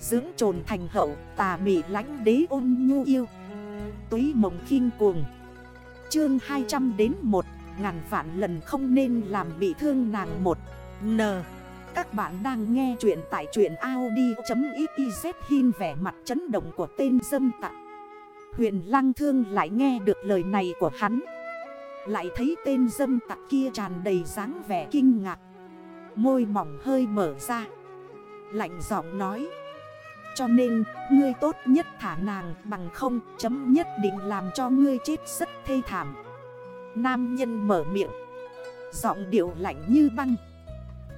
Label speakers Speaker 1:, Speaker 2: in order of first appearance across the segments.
Speaker 1: Dưỡng trồn thành hậu, tà mị lánh đế ôn nhu yêu. Túy mộng khinh cuồng. Chương 200 đến 1 Ngàn vạn lần không nên làm bị thương nàng một. N. Các bạn đang nghe chuyện tại chuyện Audi.xyz Hin vẻ mặt chấn động của tên dâm tặng Huyền lăng thương lại nghe được lời này của hắn. Lại thấy tên dâm tặc kia tràn đầy dáng vẻ kinh ngạc. Môi mỏng hơi mở ra. Lạnh giọng nói. Cho nên, ngươi tốt nhất thả nàng bằng không, chấm nhất định làm cho ngươi chết rất thê thảm. Nam nhân mở miệng. Giọng điệu lạnh như băng.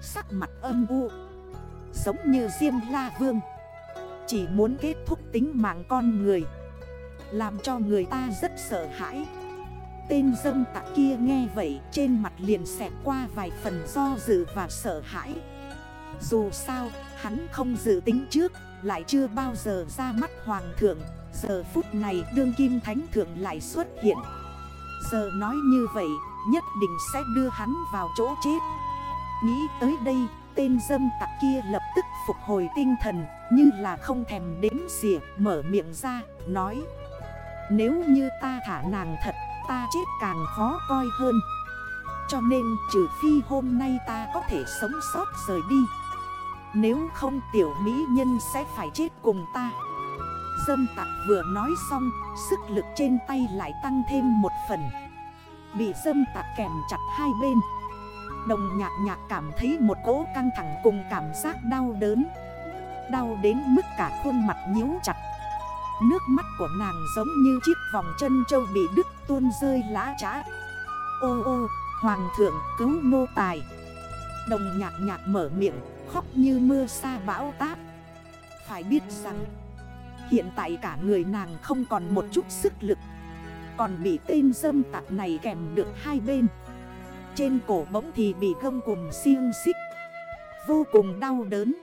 Speaker 1: Sắc mặt âm u. Giống như Diêm La Vương. Chỉ muốn kết thúc tính mạng con người. Làm cho người ta rất sợ hãi. Tên dâm tạ kia nghe vậy, Trên mặt liền xẹt qua vài phần do dự và sợ hãi. Dù sao, hắn không dự tính trước, Lại chưa bao giờ ra mắt hoàng thượng. Giờ phút này đương kim thánh thượng lại xuất hiện. Giờ nói như vậy, nhất định sẽ đưa hắn vào chỗ chết. Nghĩ tới đây, tên dâm tặc kia lập tức phục hồi tinh thần, Như là không thèm đếm xỉa, mở miệng ra, nói, Nếu như ta thả nàng thật, ta chết càng khó coi hơn. Cho nên trừ phi hôm nay ta có thể sống sót rời đi. Nếu không tiểu mỹ nhân sẽ phải chết cùng ta. Dâm tặc vừa nói xong Sức lực trên tay lại tăng thêm một phần. Bị dâm tặc kèm chặt hai bên. Đồng nhạc nhạc cảm thấy một cỗ căng thẳng cùng cảm giác đau đớn. Đau đến mức cả khuôn mặt nhíu chặt. Nước mắt của nàng giống như chiếc vòng chân châu bị đứt tuôn rơi lá trá. Ô ô, hoàng thượng cứu nô tài. Đồng nhạc nhạc mở miệng, khóc như mưa xa bão táp. Phải biết rằng Hiện tại cả người nàng không còn một chút sức lực. Còn bị tên dâm tạc này kèm được hai bên. Trên cổ bỗng thì bị gông cùng siêng xích. Vô cùng đau đớn.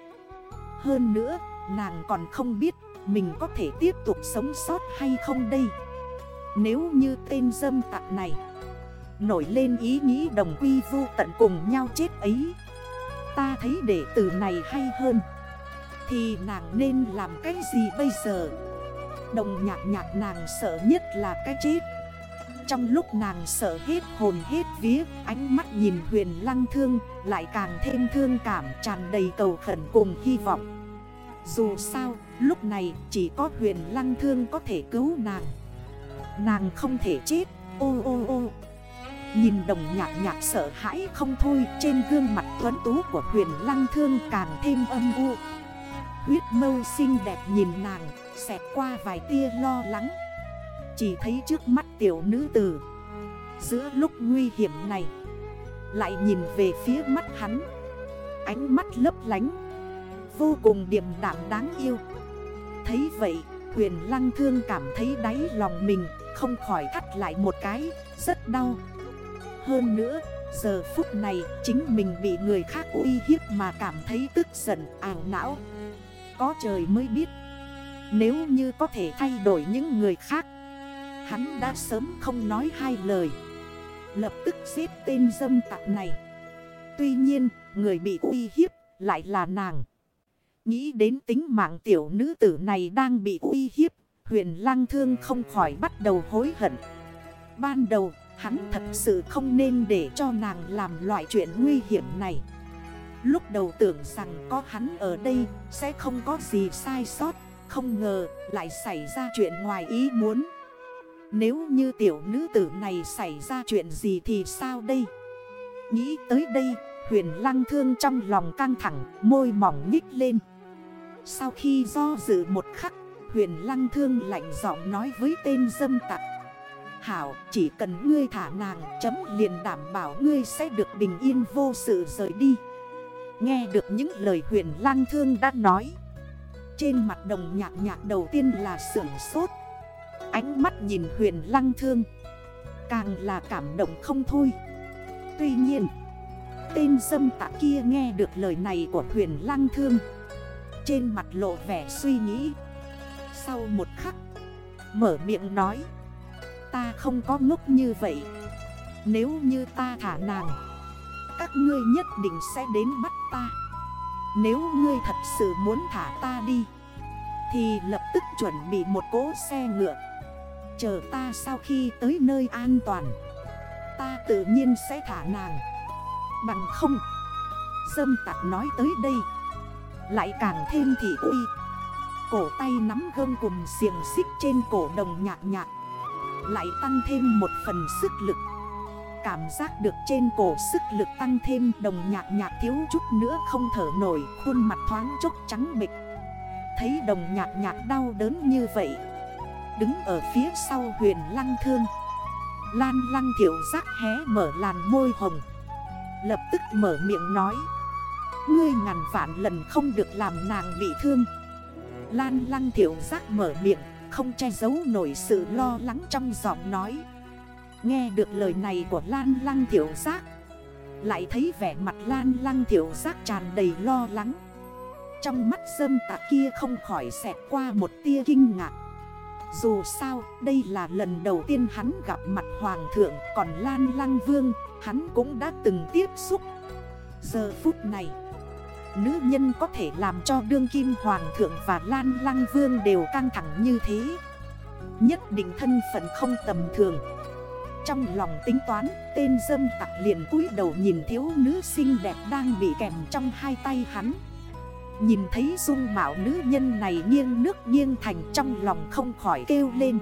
Speaker 1: Hơn nữa nàng còn không biết mình có thể tiếp tục sống sót hay không đây. Nếu như tên dâm tặc này Nổi lên ý nghĩ đồng quy vô tận cùng nhau chết ấy. Ta thấy để từ này hay hơn. Thì nàng nên làm cái gì bây giờ? Đồng nhạc nhạc nàng sợ nhất là cái chết. Trong lúc nàng sợ hết hồn hết vía, Ánh mắt nhìn huyền lăng thương Lại càng thêm thương cảm tràn đầy cầu khẩn cùng hy vọng. Dù sao, lúc này chỉ có huyền lăng thương có thể cứu nàng. Nàng không thể chết. Ô ô ô. Nhìn đồng nhạc nhạc sợ hãi không thôi, Trên gương mặt tuấn tú của huyền lăng thương càng thêm âm u. Huyết mâu xinh đẹp nhìn nàng, Xẹt qua vài tia lo lắng. Chỉ thấy trước mắt tiểu nữ tử, Giữa lúc nguy hiểm này, Lại nhìn về phía mắt hắn. Ánh mắt lấp lánh, Vô cùng điềm đạm đáng yêu. Thấy vậy, huyền lăng thương cảm thấy đáy lòng mình Không khỏi thắt lại một cái, Rất đau. Hơn nữa, giờ phút này Chính mình bị người khác uy hiếp Mà cảm thấy tức giận, ảo não. Có trời mới biết, Nếu như có thể thay đổi những người khác, Hắn đã sớm không nói hai lời. Lập tức giết tên dâm tặc này. Tuy nhiên, người bị uy hiếp lại là nàng. Nghĩ đến tính mạng tiểu nữ tử này đang bị uy hiếp, Huyền lang thương không khỏi bắt đầu hối hận. Ban đầu hắn thật sự không nên để cho nàng làm loại chuyện nguy hiểm này. Lúc đầu tưởng rằng có hắn ở đây sẽ không có gì sai sót, Không ngờ lại xảy ra chuyện ngoài ý muốn. Nếu như tiểu nữ tử này xảy ra chuyện gì thì sao đây? Nghĩ tới đây, huyền lăng thương trong lòng căng thẳng, Môi mỏng nhích lên. Sau khi do dự một khắc, Huyền lăng thương lạnh giọng nói với tên dâm tặc. Hảo, chỉ cần ngươi thả nàng chấm liền đảm bảo ngươi sẽ được bình yên vô sự rời đi. Nghe được những lời huyền lăng thương đã nói, Trên mặt đồng nhạc nhạc đầu tiên là sưởng sốt. Ánh mắt nhìn huyền lăng thương, Càng là cảm động không thôi. Tuy nhiên, Tên dâm tạ kia nghe được lời này của huyền lăng thương, trên mặt lộ vẻ suy nghĩ. Sau một khắc, Mở miệng nói Ta không có ngốc như vậy. Nếu như ta thả nàng, Các ngươi nhất định sẽ đến bắt ta. Nếu ngươi thật sự muốn thả ta đi, Thì lập tức chuẩn bị một cỗ xe ngựa. Chờ ta sau khi tới nơi an toàn, Ta tự nhiên sẽ thả nàng. Bằng không, Dâm tặc nói tới đây, Lại càng thêm thị uy. Cổ tay nắm gông cùng xiềng xích trên cổ đồng nhạc nhạc. Lại tăng thêm một phần sức lực. Cảm giác được trên cổ sức lực tăng thêm đồng nhạc nhạc thiếu chút nữa không thở nổi, Khuôn mặt thoáng chốc trắng bịch Thấy đồng nhạc nhạc đau đớn như vậy, Đứng ở phía sau huyền lăng thương Lan lăng thiểu giác hé mở làn môi hồng, Lập tức mở miệng nói, Ngươi ngàn vạn lần không được làm nàng bị thương. Lan lăng thiểu giác mở miệng không che giấu nổi sự lo lắng trong giọng nói. Nghe được lời này của Lan lăng thiểu giác, Lại thấy vẻ mặt Lan lăng thiểu giác tràn đầy lo lắng. Trong mắt dâm tạ kia không khỏi xẹt qua một tia kinh ngạc. Dù sao, đây là lần đầu tiên hắn gặp mặt hoàng thượng, Còn Lan lăng vương, hắn cũng đã từng tiếp xúc. Giờ phút này Nữ nhân có thể làm cho đương kim hoàng thượng và lan lăng vương đều căng thẳng như thế. Nhất định thân phận không tầm thường. Trong lòng tính toán, Tên dâm tặc liền cúi đầu nhìn thiếu nữ xinh đẹp đang bị kèm trong hai tay hắn. Nhìn thấy dung mạo nữ nhân này nghiêng nước nghiêng thành trong lòng không khỏi kêu lên.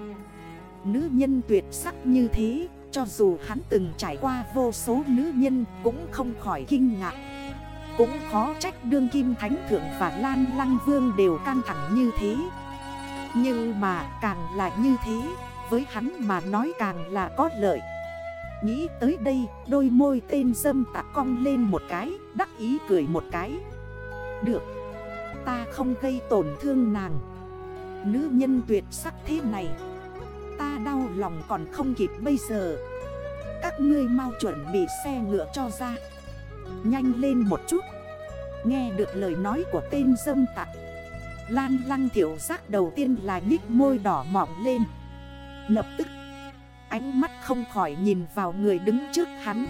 Speaker 1: Nữ nhân tuyệt sắc như thế, Cho dù hắn từng trải qua vô số nữ nhân cũng không khỏi kinh ngạc cũng khó trách đương kim thánh thượng và lan lăng vương đều căng thẳng như thế. Nhưng mà càng là như thế, Với hắn mà nói càng là có lợi. Nghĩ tới đây, đôi môi tên dâm tạ cong lên một cái, Đắc ý cười một cái. Được, Ta không gây tổn thương nàng. Nữ nhân tuyệt sắc thế này, Ta đau lòng còn không kịp bây giờ. Các ngươi mau chuẩn bị xe ngựa cho ra. Nhanh lên một chút. Nghe được lời nói của tên dâm tặc Lan lăng thiểu giác đầu tiên là nhích môi đỏ mỏng lên. Lập tức, Ánh mắt không khỏi nhìn vào người đứng trước hắn.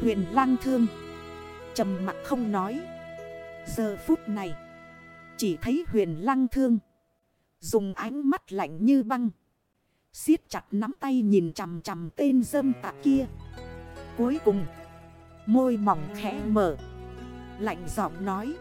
Speaker 1: Huyền lăng thương, trầm mặt không nói. Giờ phút này, Chỉ thấy huyền lăng thương Dùng ánh mắt lạnh như băng, siết chặt nắm tay nhìn chằm chằm tên dâm tạc kia. Cuối cùng Môi mỏng khẽ mở. Lạnh giọng nói.